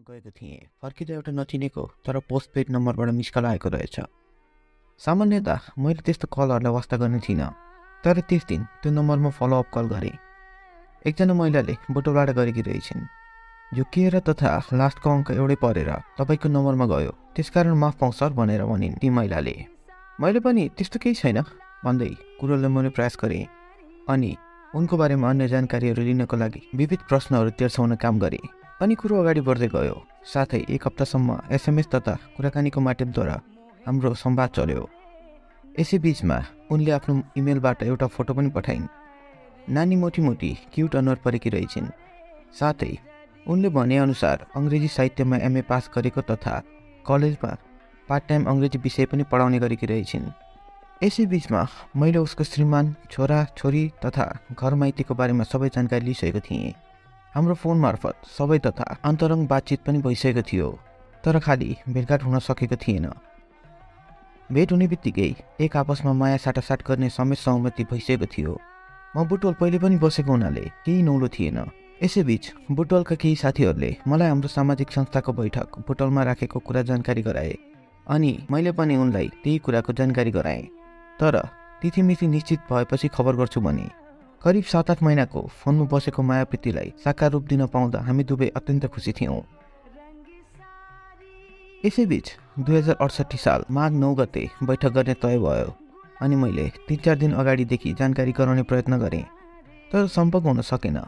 ब्याङ्कमा गएको थिएँ। फर्किँदा एउटा नचिनेको तर पोस्टपेड नम्बरबाट मिस कल आएको रहेछ। सामान्यत मैले त्यस्तो कलहरूलाई वास्ता गर्ने थिइनँ। तर त्यस दिन त्यो नम्बरमा फलोअप कल गरेँ। एकजना महिलाले बोटोबाट गरेकी रहेछन्। झुकिएर तथा लास्टको अङ्क एउटै परेर तपाईँको नम्बरमा गयो। त्यसकारण माफ पाउँ सर भनेर भनिन् ती महिलाले। मैले पनि त्यस्तो केही छैन भन्दै कुरोलाई मैले प्रयास गरेँ। अनि उनको बारेमा अन्य जानकारीहरू लिनको लागि विविध प्रश्नहरू तेर्साउन काम गरेँ। अनि कुरो अगाडि बढ्दै गयो। साथै एक हप्तासम्म एसएमएस तथा कुराकानीको माध्यमद्वारा हाम्रो संवाद चल्यो। यसै बिचमा उनले आफ्नो इमेलबाट एउटा फोटो पनि पठाइन्। नानी मोटी मोटी क्युट अनुहार परेकी रहेछिन्। साथै उनले भनेअनुसार अङ्ग्रेजी साहित्यमा एमए पास गरेको तथा कलेजमा पार्ट टाइम अङ्ग्रेजी विषय पनि पढाउने गरेकी रहेछिन्। यसै बिचमा मैले उसको श्रीमान छोरा छोरी तथा घर माइतीको बारेमा सबै जानकारी लिइसकेको थिएँ। हाम्रो फोन मार्फत सबै तथा अन्तरङ्ग बातचित पनि भइसकेको थियो तर खालि भेटघाट हुन सकेको थिएन। भेट हुने बित्तिकै एक आपसमा माया साटासाट गर्ने समेत सहमति भइसकेको थियो। म बुटवल पहिले पनि बसेको हुनाले केही नौलो थिएन। यसैबीच बुटवलका केही साथीहरूले मलाई हाम्रो सामाजिक संस्थाको बैठक बुटवलमा राखेको कुरा जानकारी गराए अनि मैले पनि उनलाई त्यही कुराको जानकारी गराएँ। तर तिथिमिति निश्चित भएपछि खबर गर्छु भने करिब सात आठ महिनाको फोनमा बसेको मायाप्रीतिलाई साकार रूप दिन पाउँदा हामी दुवै अत्यन्त खुसी थियौँ। यसैबीच दुई हजार अडसट्ठी साल माघ नौ गते बैठक गर्ने तय भयो अनि मैले तिन चार दिन अगाडिदेखि जानकारी गराउने प्रयत्न गरेँ तर सम्पर्क हुन सकेन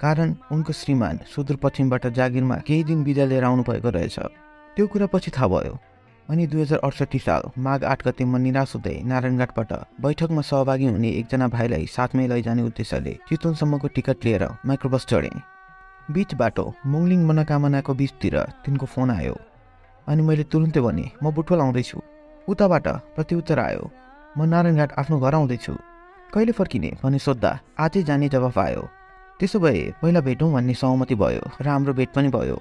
कारण उनको श्रीमान सुदूरपश्चिमबाट जागिरमा केही दिन बिदा लिएर आउनुभएको रहेछ। त्यो कुरा पछि थाहा भयो। अनि दुई हजार अडसट्ठी साल माघ आठ गते म निराश हुँदै नारायणघाटबाट बैठकमा सहभागी हुने एकजना भाइलाई साथमै लैजाने उद्देश्यले चितवनसम्मको टिकट लिएर माइक्रोबस चढेँ। बिच बाटो मुङलिङ मनोकामनाको बिचतिर तिनको फोन आयो। अनि मैले तुरुन्तै भने म बुटवल आउँदैछु। उताबाट प्रत्युत्तर आयो म नारायणघाट आफ्नो घर आउँदैछु। कहिले फर्किने? भने सोद्धा आजै जाने जवाफ आयो। त्यसो भए पहिला भेटौँ भन्ने सहमति भयो र हाम्रो भेट पनि भयो।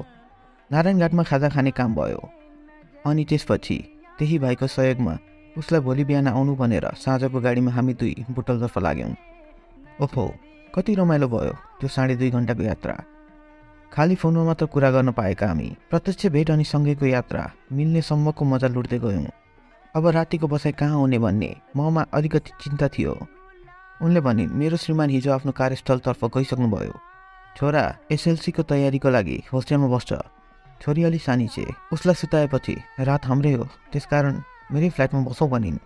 नारायणघाटमा खाजा खाने काम भयो। अनि त्यसपछि त्यही भाइको सहयोगमा उसलाई भोलि बिहान आउनु भनेर साँझको गाडीमा हामी दुई बुटलतर्फ लाग्यौँ। ओहो कति रमाइलो भयो त्यो साढे दुई घन्टाको यात्रा। खाली फोनमा मात्र कुरा गर्न पाएका हामी प्रत्यक्ष भेट अनि सँगैको यात्रा मिल्नेसम्मको मजा लुट्दै गयौँ। अब रातिको बसाइ कहाँ हुने भन्ने ममा अलिकति चिन्ता थियो। उनले भनिन् मेरो श्रीमान हिजो आफ्नो कार्यस्थलतर्फ गइसक्नुभयो। छोरा एसएलसीको तयारीको लागि होस्टेलमा बस्छ। छोरी अलि सानी छे। उसलाई सुताएपछि रात हाम्रै हो। त्यसकारण मेरै फ्ल्याटमा बसौँ भनिन्।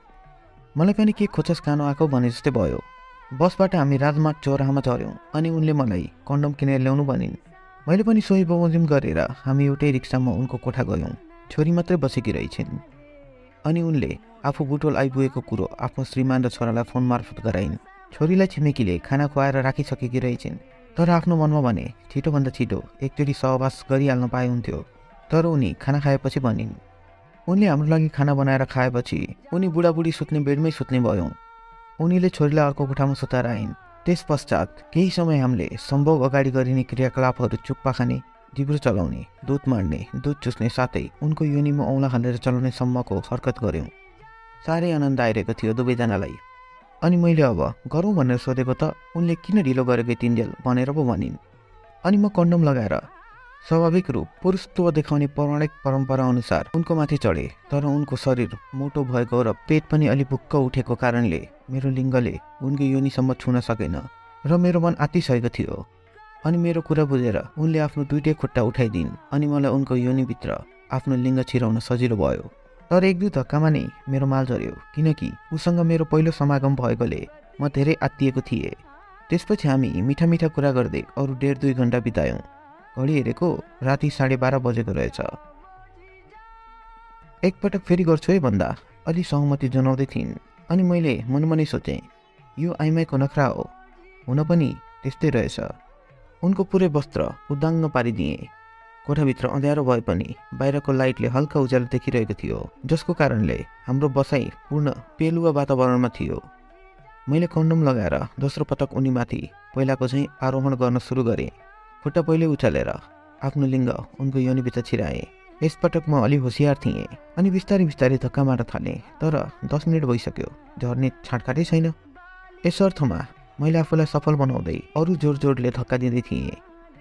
मलाई पनि के खोचस खानु आएको भने जस्तै भयो। बसबाट हामी राजमार्ग चौराहामा चढ्यौँ अनि उनले मलाई कन्डम किनेर ल्याउनु भनिन्। मैले पनि सोही बमोजिम गरेर हामी एउटै रिक्सामा उनको कोठा गयौँ। छोरी मात्रै बसेकी रहेछन्। अनि उनले आफू बुटोल आइपुगेको कुरो आफ्नो श्रीमान र छोरालाई फोन मार्फत गराइन्। छोरीलाई छिमेकीले खाना खुवाएर राखिसकेकी रहेछन्। तर आफ्नो मनमा भने छिटोभन्दा छिटो एकचोटि सहवास गरिहाल्न पाए हुन्थ्यो तर उनी खाना खाएपछि भनिन् उनले हाम्रो लागि खाना बनाएर खाएपछि उनी बुढाबुढी सुत्ने बेडमै सुत्ने भयौँ। उनीले छोरीलाई अर्को कोठामा सुताएर आइन् त्यस पश्चात केही समय हामीले सम्भव अगाडि गरिने क्रियाकलापहरू चुप्पा खाने जिब्रो चलाउने दुध मार्ने दुध चुस्ने साथै उनको योनिमा औँला हालेर चलाउने सम्मको हरकत गऱ्यौँ। साह्रै आनन्द आइरहेको थियो दुवैजनालाई। अनि मैले अब गरौँ भनेर सोधेको त उनले किन ढिलो गरेको तिनजेल भनेर पो भनिन्। अनि म कन्डम लगाएर स्वाभाविक रूप पुरुषत्व देखाउने पौराणिक परम्परा अनुसार उनको माथि चढे तर उनको शरीर मोटो भएको र पेट पनि अलि भुक्क उठेको कारणले मेरो लिङ्गले उनको योनिसम्म छुन सकेन र मेरो मन आत्तिसकेको थियो। अनि मेरो कुरा बुझेर उनले आफ्नो दुइटै खुट्टा उठाइदिन् अनि मलाई उनको योनिभित्र आफ्नो लिङ्ग छिराउन सजिलो भयो। तर एक दुई धक्कामा नै मेरो माल झऱ्यो किनकि उसँग मेरो पहिलो समागम भएकोले म धेरै आत्तिएको थिएँ। त्यसपछि हामी मिठा मिठा कुरा गर्दै अरू डेढ दुई घन्टा बितायौँ। घडी हेरेको राति साढे बाह्र बजेको रहेछ। एकपटक फेरि गर्छु है भन्दा अलि सहमति जनाउँदै थिइन् अनि मैले मनमनै सोचेँ यो आइमाईको नखरा हो। हुन पनि त्यस्तै रहेछ। उनको पुरै वस्त्र उदाङ्ग पारिदिएँ। कोठाभित्र अँध्यारो भए पनि बाहिरको लाइटले हल्का उज्यालो देखिरहेको थियो जसको कारणले हाम्रो बसाइ पूर्ण पेलुवा वातावरणमा थियो। मैले कन्डम लगाएर दोस्रो पटक उनीमाथि पहिलाको चाहिँ आरोहण गर्न सुरु गरेँ। खुट्टा पहिले उचालेर आफ्नो लिङ्ग उनको योनिभित्र छिराएँ। यसपटक म अलि होसियार थिएँ अनि बिस्तारै बिस्तारै धक्का मार्न थालेँ तर दस मिनट भइसक्यो झर्ने छाँटकाटै छैन। यस अर्थमा मैले आफूलाई सफल बनाउँदै अरू जोड जोडले धक्का दिँदै थिएँ।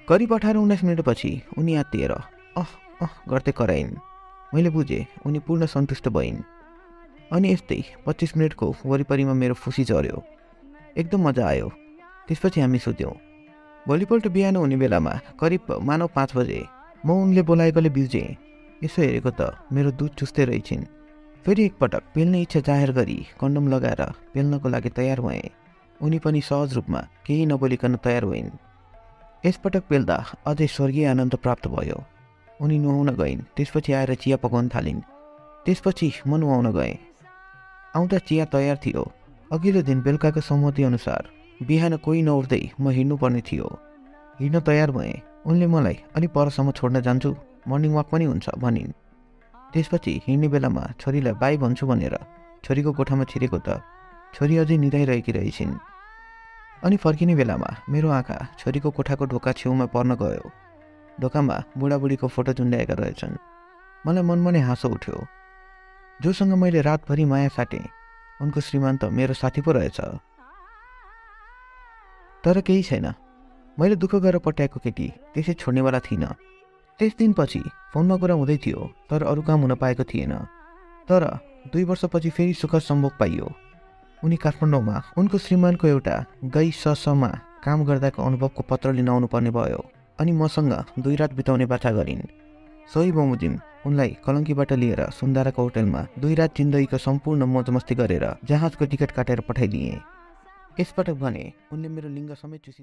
करिब अठार उन्नाइस मिनटपछि उनी आत्तिएर अह अह गर्दै कराइन्। मैले बुझेँ उनी पूर्ण सन्तुष्ट भइन्। अनि यस्तै पच्चिस मिनटको वरिपरिमा मेरो खुसी झऱ्यो। एकदम मजा आयो। त्यसपछि हामी सुत्यौँ भोलिपल्ट बिहान हुने बेलामा करिब मानव पाँच बजे म उनले बोलाएकोले बिउजेँ यसो हेरेको त मेरो दुध चुस्दै रहेछन्। फेरि एकपटक पेल्ने इच्छा जाहेर गरी कन्डम लगाएर पेल्नको लागि तयार भएँ। उनी पनि सहज रूपमा केही नबोलिकन तयार भइन्। यसपटक पेल्दा अझै स्वर्गीय आनन्द प्राप्त भयो। उनी नुहाउन गइन् त्यसपछि आएर चिया पकाउन थालिन्। त्यसपछि म नुहाउन गएँ। आउँदा चिया तयार थियो। अघिल्लो दिन बेलुकाको अनुसार बिहान कोही नउठ्दै म हिँड्नुपर्ने थियो। हिँड्न तयार भएँ उनले मलाई अलि परसम्म छोड्न जान्छु मर्निङ वाक पनि हुन्छ भनिन्। त्यसपछि हिँड्ने बेलामा छोरीलाई बाई भन्छु भनेर छोरीको कोठामा छिरेको त छोरी अझै निधाइरहेकी रहेछिन्। अनि फर्किने बेलामा मेरो आँखा छोरीको कोठाको ढोका छेउमा पर्न गयो। ढोकामा बुढाबुढीको फोटो झुन्ड्याएका रहेछन्। मलाई मनमा नै हाँसो उठ्यो। जोसँग मैले रातभरि माया साटेँ उनको श्रीमान त मेरो साथी पो रहेछ। तर केही छैन। मैले दुःख गरेर पट्याएको केटी त्यसै छोड्नेवाला थिइनँ। त्यस दिनपछि फोनमा कुरा हुँदै थियो तर अरू काम हुन पाएको थिएन। तर दुई वर्षपछि फेरि सुख सम्भोग पाइयो। उनी काठमाडौँमा उनको श्रीमानको एउटा गै ससमा काम गर्दाको अनुभवको पत्र लिन आउनुपर्ने भयो अनि मसँग दुई रात बिताउने बाछा गरिन्। सोही बमोजिम उनलाई कलङ्कीबाट लिएर सुन्दाराको होटलमा दुई रात जिन्दगीको सम्पूर्ण मौजमस्ती गरेर जहाजको टिकट काटेर पठाइदिएँ। यसपटक भने उनले मेरो लिङ्ग समेत चुसिदिए।